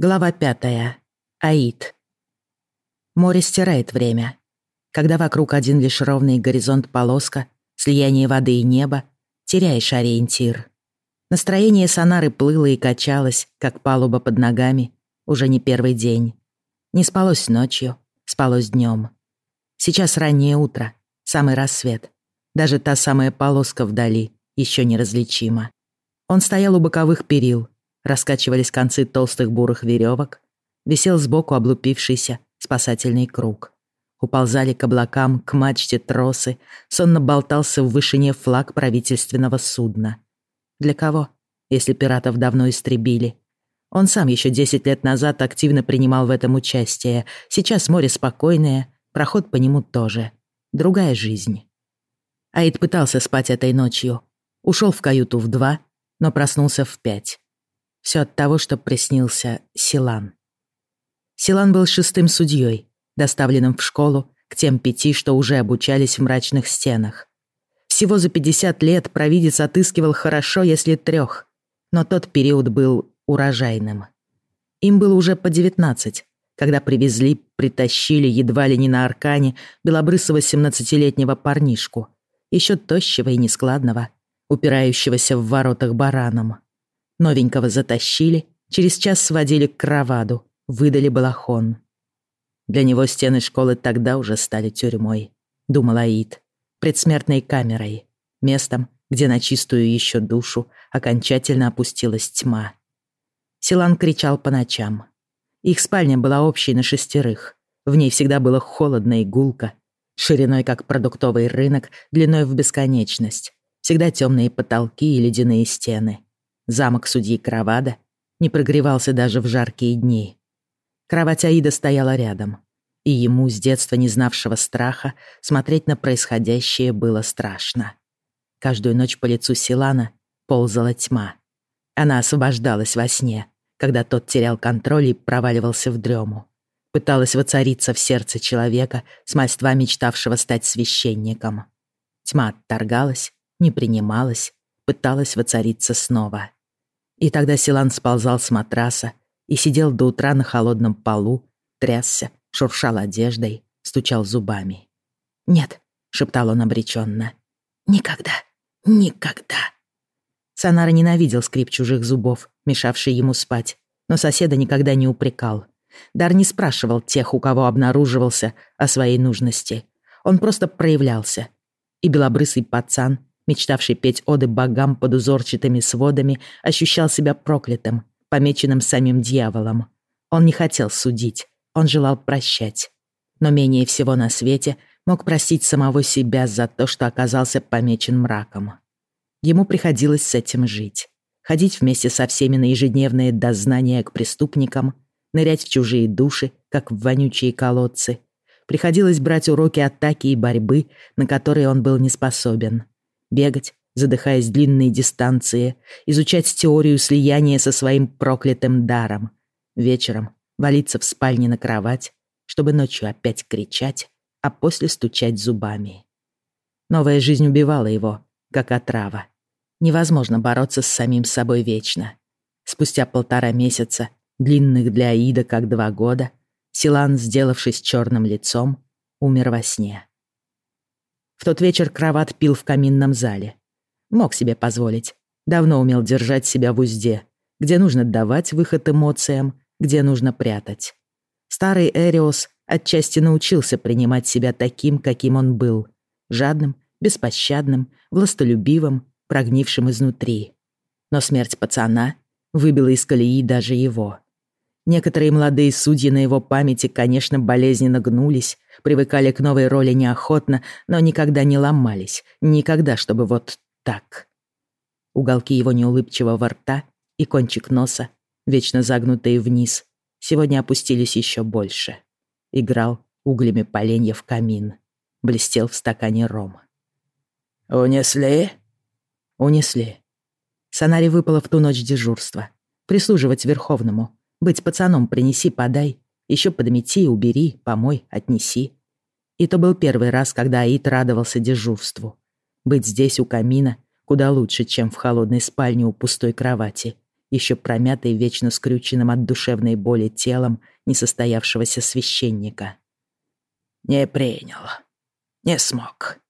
Глава пятая. Аид. Море стирает время. Когда вокруг один лишь ровный горизонт полоска, слияние воды и неба, теряешь ориентир. Настроение сонары плыло и качалось, как палуба под ногами, уже не первый день. Не спалось ночью, спалось днем. Сейчас раннее утро, самый рассвет. Даже та самая полоска вдали еще неразличима. Он стоял у боковых перил, раскачивались концы толстых бурых веревок, висел сбоку облупившийся спасательный круг. Уползали к облакам, к мачте тросы, сонно болтался в вышине флаг правительственного судна. Для кого, если пиратов давно истребили? Он сам еще 10 лет назад активно принимал в этом участие. Сейчас море спокойное, проход по нему тоже. Другая жизнь. Аид пытался спать этой ночью. Ушел в каюту в два, но проснулся в пять. Все от того, что приснился Силан. Силан был шестым судьей, доставленным в школу к тем пяти, что уже обучались в мрачных стенах. Всего за 50 лет провидец отыскивал хорошо, если трех, но тот период был урожайным. Им было уже по 19, когда привезли, притащили едва ли не на аркане белобрысого 17-летнего парнишку, еще тощего и нескладного, упирающегося в воротах бараном. Новенького затащили, через час сводили к кроваду, выдали балахон. Для него стены школы тогда уже стали тюрьмой, думал Аид, предсмертной камерой, местом, где на чистую еще душу окончательно опустилась тьма. Силан кричал по ночам. Их спальня была общей на шестерых. В ней всегда было холодно и гулко, шириной как продуктовый рынок, длиной в бесконечность. Всегда темные потолки и ледяные стены. Замок судьи Кровада не прогревался даже в жаркие дни. Кровать Аида стояла рядом, и ему, с детства не знавшего страха, смотреть на происходящее было страшно. Каждую ночь по лицу Силана ползала тьма. Она освобождалась во сне, когда тот терял контроль и проваливался в дрему. Пыталась воцариться в сердце человека, с мальства мечтавшего стать священником. Тьма отторгалась, не принималась, пыталась воцариться снова. И тогда Силан сползал с матраса и сидел до утра на холодном полу, трясся, шуршал одеждой, стучал зубами. «Нет», — шептал он обреченно, — «никогда, никогда». Санара ненавидел скрип чужих зубов, мешавший ему спать, но соседа никогда не упрекал. Дар не спрашивал тех, у кого обнаруживался, о своей нужности. Он просто проявлялся. И белобрысый пацан, мечтавший петь оды богам под узорчатыми сводами, ощущал себя проклятым, помеченным самим дьяволом. Он не хотел судить, он желал прощать. Но менее всего на свете мог простить самого себя за то, что оказался помечен мраком. Ему приходилось с этим жить. Ходить вместе со всеми на ежедневные дознания к преступникам, нырять в чужие души, как в вонючие колодцы. Приходилось брать уроки атаки и борьбы, на которые он был не способен бегать, задыхаясь длинные дистанции, изучать теорию слияния со своим проклятым даром. Вечером валиться в спальне на кровать, чтобы ночью опять кричать, а после стучать зубами. Новая жизнь убивала его, как отрава. Невозможно бороться с самим собой вечно. Спустя полтора месяца, длинных для Аида как два года, Силан, сделавшись черным лицом, умер во сне. В тот вечер кроват пил в каминном зале. Мог себе позволить. Давно умел держать себя в узде, где нужно давать выход эмоциям, где нужно прятать. Старый Эриос отчасти научился принимать себя таким, каким он был. Жадным, беспощадным, властолюбивым, прогнившим изнутри. Но смерть пацана выбила из колеи даже его. Некоторые молодые судьи на его памяти, конечно, болезненно гнулись, привыкали к новой роли неохотно, но никогда не ломались, никогда, чтобы вот так. Уголки его неулыбчивого рта и кончик носа, вечно загнутые вниз, сегодня опустились еще больше. Играл углями поленья в камин, блестел в стакане ром. «Унесли?» «Унесли». Санаре выпало в ту ночь дежурства. Прислуживать Верховному. Быть пацаном принеси, подай. Еще подмети, убери, помой, отнеси. И то был первый раз, когда Аид радовался дежурству. Быть здесь у камина куда лучше, чем в холодной спальне у пустой кровати. еще промятый вечно скрюченным от душевной боли телом несостоявшегося священника. «Не принял. Не смог».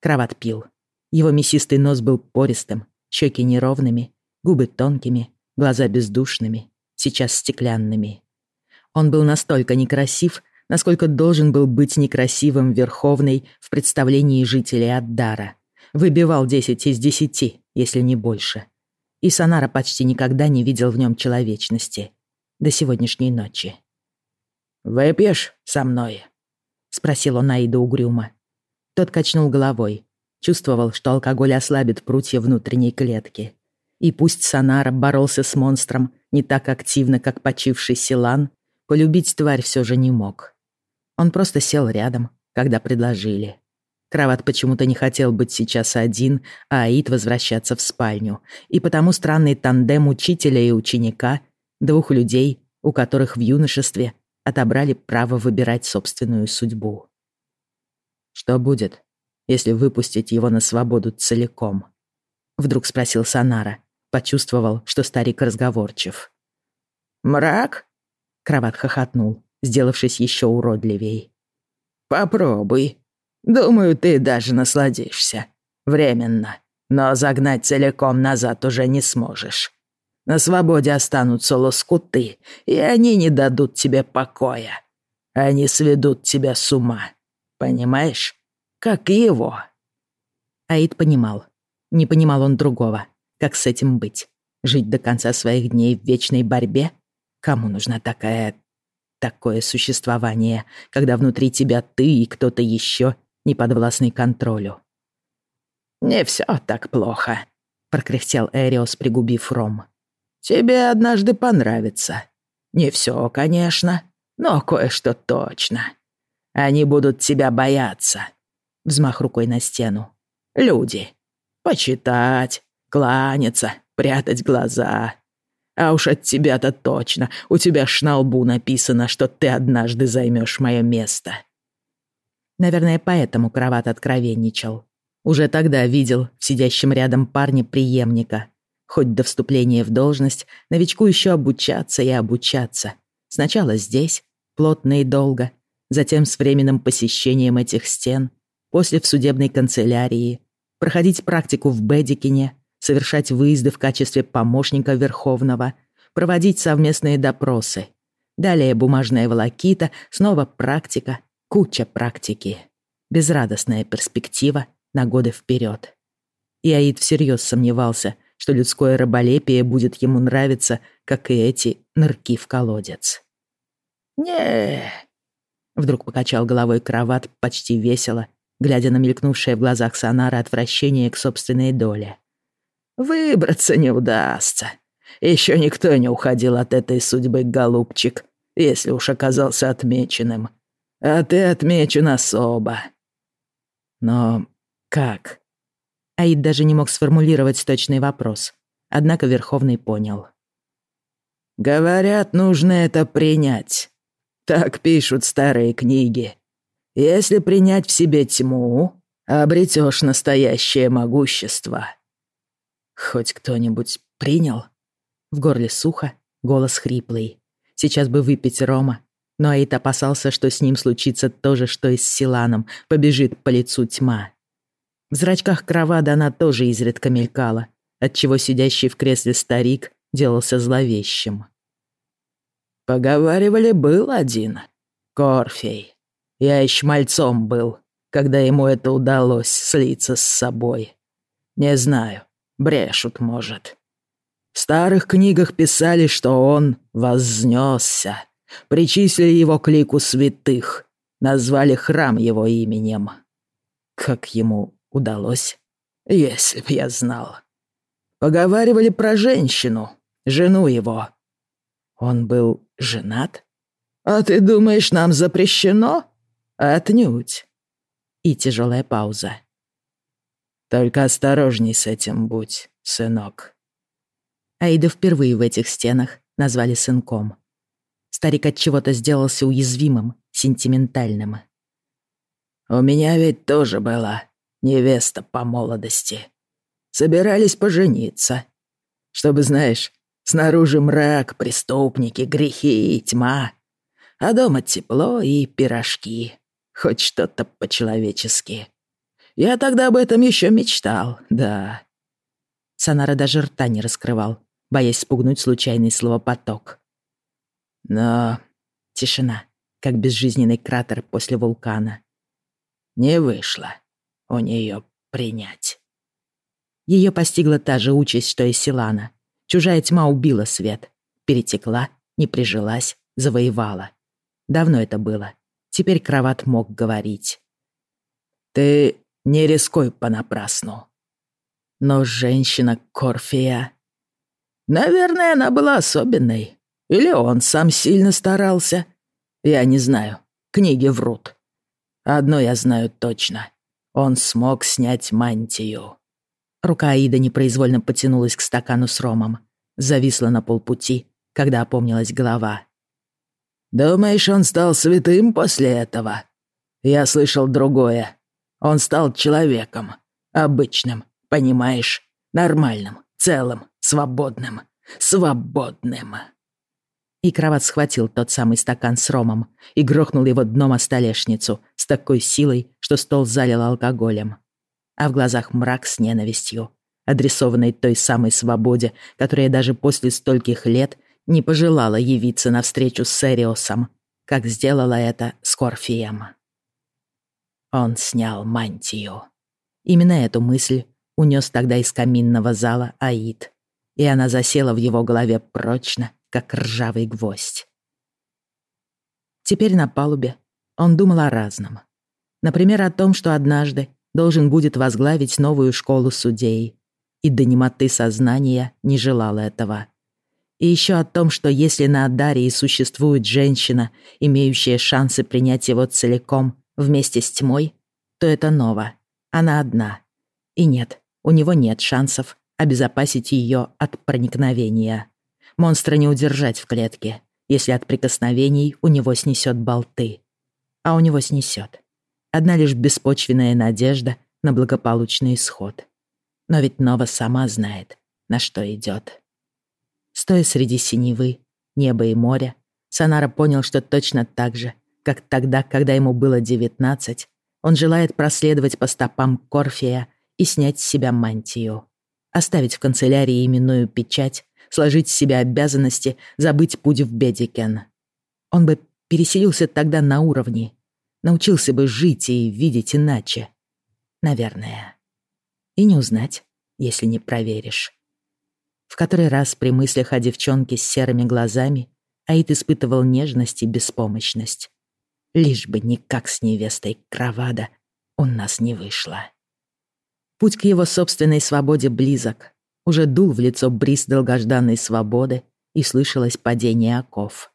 Кроват пил. Его мясистый нос был пористым, щеки неровными, губы тонкими, глаза бездушными, сейчас стеклянными. Он был настолько некрасив, насколько должен был быть некрасивым Верховный в представлении жителей Аддара. Выбивал 10 из 10, если не больше. И Санара почти никогда не видел в нем человечности. До сегодняшней ночи. «Выпьешь со мной?» — спросил он Аида угрюмо. Тот качнул головой. Чувствовал, что алкоголь ослабит прутья внутренней клетки. И пусть Санара боролся с монстром не так активно, как почивший Силан, полюбить тварь все же не мог. Он просто сел рядом, когда предложили. Кроват почему-то не хотел быть сейчас один, а Аид возвращаться в спальню. И потому странный тандем учителя и ученика, двух людей, у которых в юношестве отобрали право выбирать собственную судьбу. «Что будет, если выпустить его на свободу целиком?» Вдруг спросил Санара, почувствовал, что старик разговорчив. «Мрак?» — Кроват хохотнул, сделавшись еще уродливей. «Попробуй», Думаю, ты даже насладишься. Временно. Но загнать целиком назад уже не сможешь. На свободе останутся лоскуты, и они не дадут тебе покоя. Они сведут тебя с ума. Понимаешь? Как его. Аид понимал. Не понимал он другого. Как с этим быть? Жить до конца своих дней в вечной борьбе? Кому нужна такая... такое существование, когда внутри тебя ты и кто-то еще не подвластный контролю. «Не все так плохо», — прокряхтел Эриос, пригубив ром. «Тебе однажды понравится. Не все, конечно, но кое-что точно. Они будут тебя бояться». Взмах рукой на стену. «Люди. Почитать, кланяться, прятать глаза. А уж от тебя-то точно. У тебя ж на лбу написано, что ты однажды займешь мое место. Наверное, поэтому кроват откровенничал. Уже тогда видел в сидящем рядом парне преемника. Хоть до вступления в должность, новичку еще обучаться и обучаться. Сначала здесь, плотно и долго, затем с временным посещением этих стен, после в судебной канцелярии, проходить практику в Бедикине, совершать выезды в качестве помощника Верховного, проводить совместные допросы. Далее бумажная волокита, снова практика, Куча практики. Безрадостная перспектива на годы вперед. И Аид всерьез сомневался, что людское раболепие будет ему нравиться, как и эти нырки в колодец. не Вдруг покачал головой кроват почти весело, глядя на мелькнувшее в глазах Сонара отвращение к собственной доле. «Выбраться не удастся. Еще никто не уходил от этой судьбы, голубчик, если уж оказался отмеченным а ты отмечен особо. Но как? Аид даже не мог сформулировать точный вопрос, однако Верховный понял. Говорят, нужно это принять. Так пишут старые книги. Если принять в себе тьму, обретешь настоящее могущество. Хоть кто-нибудь принял? В горле сухо, голос хриплый. Сейчас бы выпить рома но Аид опасался, что с ним случится то же, что и с Силаном, побежит по лицу тьма. В зрачках Кровада она тоже изредка мелькала, отчего сидящий в кресле старик делался зловещим. «Поговаривали, был один. Корфей. Я еще мальцом был, когда ему это удалось слиться с собой. Не знаю, брешут, может. В старых книгах писали, что он вознесся причислили его к лику святых, назвали храм его именем. Как ему удалось? Если б я знал. Поговаривали про женщину, жену его. Он был женат? А ты думаешь, нам запрещено? Отнюдь. И тяжелая пауза. Только осторожней с этим будь, сынок. Аида впервые в этих стенах назвали сынком. Старик от чего-то сделался уязвимым, сентиментальным. «У меня ведь тоже была невеста по молодости. Собирались пожениться. Чтобы, знаешь, Снаружи мрак, преступники, грехи и тьма. А дома тепло и пирожки. Хоть что-то по-человечески. Я тогда об этом еще мечтал, да. Санара даже рта не раскрывал, боясь спугнуть случайный словопоток. Но тишина, как безжизненный кратер после вулкана. Не вышло у нее принять. Ее постигла та же участь, что и Силана. Чужая тьма убила свет, перетекла, не прижилась, завоевала. Давно это было. Теперь кроват мог говорить. «Ты не рискуй понапрасну». Но женщина Корфия... Наверное, она была особенной. Или он сам сильно старался. Я не знаю. Книги врут. Одно я знаю точно. Он смог снять мантию. Рука Аида непроизвольно потянулась к стакану с ромом. Зависла на полпути, когда опомнилась голова. «Думаешь, он стал святым после этого?» «Я слышал другое. Он стал человеком. Обычным, понимаешь? Нормальным, целым, свободным. Свободным!» И кровать схватил тот самый стакан с ромом и грохнул его дном о столешницу с такой силой, что стол залил алкоголем. А в глазах мрак с ненавистью, адресованной той самой свободе, которая даже после стольких лет не пожелала явиться навстречу с Эриосом, как сделала это с Корфием. Он снял мантию. Именно эту мысль унес тогда из каминного зала Аид, и она засела в его голове прочно, как ржавый гвоздь. Теперь на палубе он думал о разном. Например, о том, что однажды должен будет возглавить новую школу судей, и до немоты сознания не желал этого. И еще о том, что если на Адарии существует женщина, имеющая шансы принять его целиком вместе с тьмой, то это Нова. Она одна. И нет, у него нет шансов обезопасить ее от проникновения. Монстра не удержать в клетке, если от прикосновений у него снесет болты. А у него снесет. Одна лишь беспочвенная надежда на благополучный исход. Но ведь Нова сама знает, на что идет. Стоя среди синевы, неба и моря, Санара понял, что точно так же, как тогда, когда ему было девятнадцать, он желает проследовать по стопам Корфия и снять с себя мантию. Оставить в канцелярии именную печать, сложить с себя обязанности, забыть путь в Бедикен. Он бы переселился тогда на уровне, научился бы жить и видеть иначе. Наверное. И не узнать, если не проверишь. В который раз при мыслях о девчонке с серыми глазами Аид испытывал нежность и беспомощность. Лишь бы никак с невестой Кровада у нас не вышло. Путь к его собственной свободе близок. Уже дул в лицо бриз долгожданной свободы и слышалось падение оков.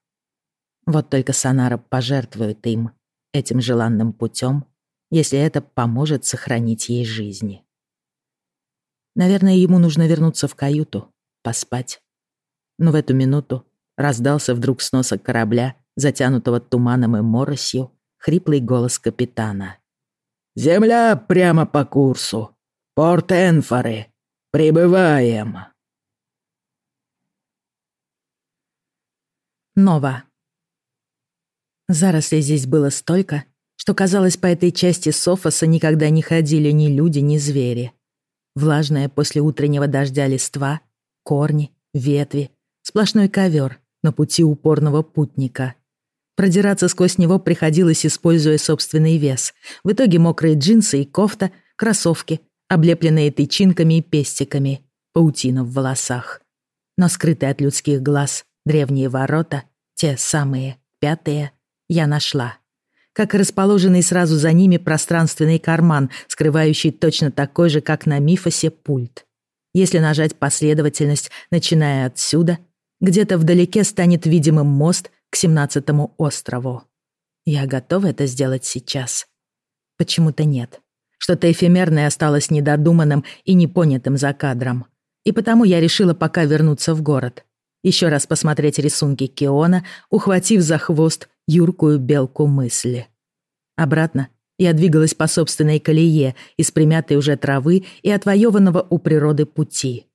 Вот только Санара пожертвует им, этим желанным путем, если это поможет сохранить ей жизни. Наверное, ему нужно вернуться в каюту, поспать. Но в эту минуту раздался вдруг с носа корабля, затянутого туманом и моросью, хриплый голос капитана. «Земля прямо по курсу. Порт Энфоры. Прибываем!» Нова. Зарослей здесь было столько, что, казалось, по этой части Софоса никогда не ходили ни люди, ни звери. Влажная после утреннего дождя листва, корни, ветви, сплошной ковер на пути упорного путника. Продираться сквозь него приходилось, используя собственный вес. В итоге мокрые джинсы и кофта, кроссовки, облепленные тычинками и пестиками, паутина в волосах. Но скрытые от людских глаз древние ворота, те самые, пятые, я нашла. Как и расположенный сразу за ними пространственный карман, скрывающий точно такой же, как на Мифосе, пульт. Если нажать последовательность, начиная отсюда, где-то вдалеке станет видимым мост к семнадцатому острову. Я готова это сделать сейчас? Почему-то нет. Что-то эфемерное осталось недодуманным и непонятым за кадром. И потому я решила пока вернуться в город. Еще раз посмотреть рисунки Киона, ухватив за хвост юркую белку мысли. Обратно я двигалась по собственной колее из примятой уже травы и отвоеванного у природы пути.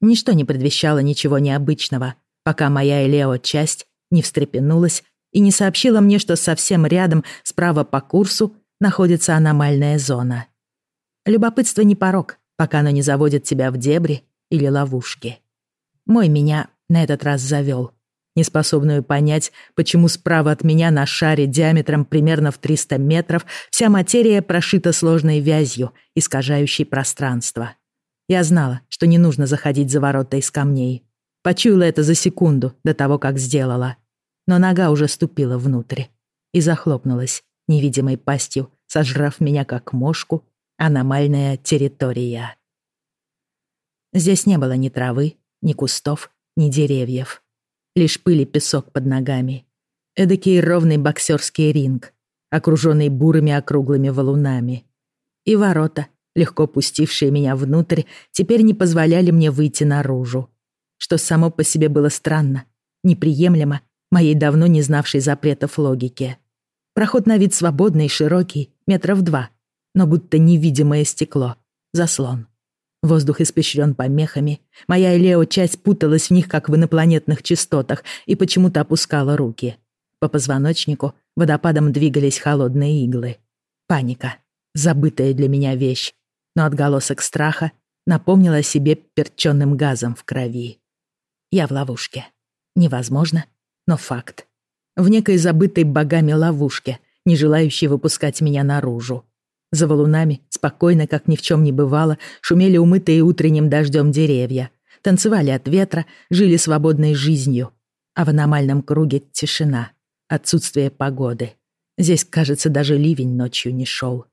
Ничто не предвещало ничего необычного, пока моя Элео-часть не встрепенулась и не сообщила мне, что совсем рядом, справа по курсу, находится аномальная зона. Любопытство не порог, пока оно не заводит тебя в дебри или ловушки. Мой меня на этот раз завел, неспособную понять, почему справа от меня на шаре диаметром примерно в 300 метров вся материя прошита сложной вязью, искажающей пространство. Я знала, что не нужно заходить за ворота из камней. Почуяла это за секунду до того, как сделала. Но нога уже ступила внутрь и захлопнулась невидимой пастью, сожрав меня как мошку, аномальная территория. Здесь не было ни травы, ни кустов, ни деревьев. Лишь пыль и песок под ногами. Эдакий ровный боксерский ринг, окруженный бурыми округлыми валунами. И ворота, легко пустившие меня внутрь, теперь не позволяли мне выйти наружу. Что само по себе было странно, неприемлемо моей давно не знавшей запретов логике. Проход на вид свободный и широкий, метров два, но будто невидимое стекло, заслон. Воздух испещрен помехами. Моя Элео-часть путалась в них, как в инопланетных частотах, и почему-то опускала руки. По позвоночнику водопадом двигались холодные иглы. Паника. Забытая для меня вещь. Но отголосок страха напомнила о себе перченным газом в крови. Я в ловушке. Невозможно, но факт. В некой забытой богами ловушке, не желающей выпускать меня наружу. За валунами, спокойно, как ни в чем не бывало, шумели умытые утренним дождем деревья, танцевали от ветра, жили свободной жизнью. А в аномальном круге тишина, отсутствие погоды. Здесь, кажется, даже ливень ночью не шел.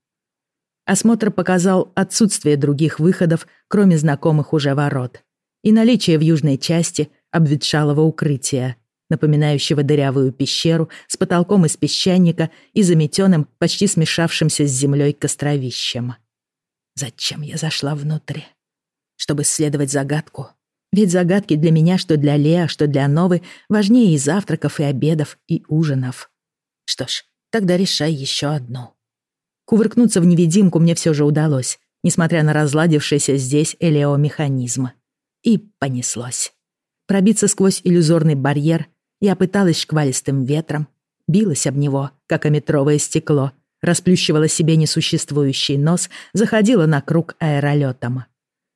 Осмотр показал отсутствие других выходов, кроме знакомых уже ворот, и наличие в южной части обветшалого укрытия, напоминающего дырявую пещеру с потолком из песчаника и заметенным, почти смешавшимся с землей костровищем. Зачем я зашла внутрь? Чтобы исследовать загадку. Ведь загадки для меня, что для Леа, что для Новы, важнее и завтраков, и обедов, и ужинов. Что ж, тогда решай еще одну. Кувыркнуться в невидимку мне все же удалось, несмотря на разладившийся здесь элеомеханизм. И понеслось. Пробиться сквозь иллюзорный барьер я пыталась шквалистым ветром, билась об него, как о метровое стекло, расплющивала себе несуществующий нос, заходила на круг аэролетом.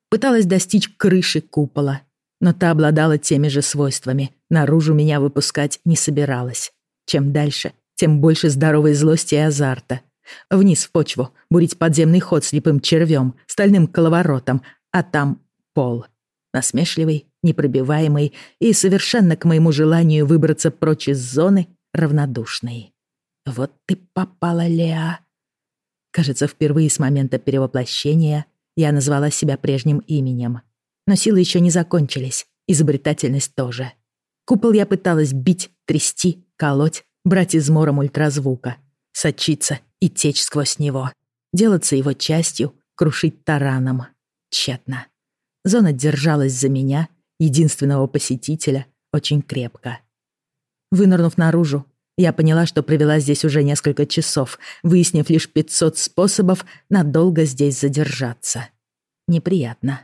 Пыталась достичь крыши купола, но та обладала теми же свойствами, наружу меня выпускать не собиралась. Чем дальше, тем больше здоровой злости и азарта. Вниз в почву, бурить подземный ход слепым червем, стальным коловоротом, а там пол. Насмешливый, непробиваемый и совершенно к моему желанию выбраться прочь из зоны равнодушный. Вот ты попала, Леа. Кажется, впервые с момента перевоплощения я назвала себя прежним именем. Но силы еще не закончились, изобретательность тоже. Купол я пыталась бить, трясти, колоть, брать измором ультразвука, сочиться и течь сквозь него, делаться его частью, крушить тараном. Тщетно. Зона держалась за меня — единственного посетителя, очень крепко. Вынырнув наружу, я поняла, что провела здесь уже несколько часов, выяснив лишь 500 способов надолго здесь задержаться. Неприятно.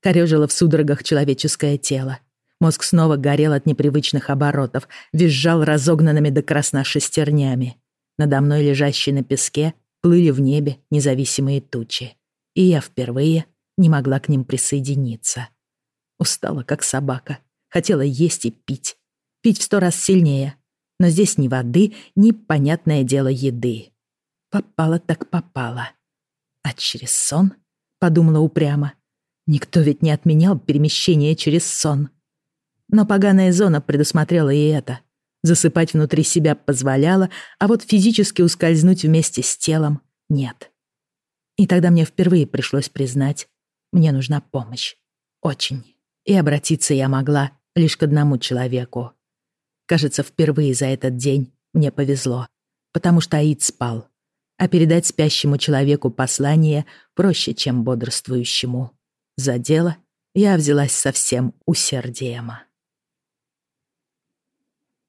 Корёжило в судорогах человеческое тело. Мозг снова горел от непривычных оборотов, визжал разогнанными до красна шестернями. Надо мной, лежащие на песке, плыли в небе независимые тучи. И я впервые не могла к ним присоединиться. Устала, как собака. Хотела есть и пить. Пить в сто раз сильнее. Но здесь ни воды, ни, понятное дело, еды. Попала так попала. А через сон? Подумала упрямо. Никто ведь не отменял перемещение через сон. Но поганая зона предусмотрела и это. Засыпать внутри себя позволяла, а вот физически ускользнуть вместе с телом нет. И тогда мне впервые пришлось признать, мне нужна помощь. Очень. И обратиться я могла лишь к одному человеку. Кажется, впервые за этот день мне повезло, потому что Аид спал. А передать спящему человеку послание проще, чем бодрствующему. За дело я взялась со всем усердием.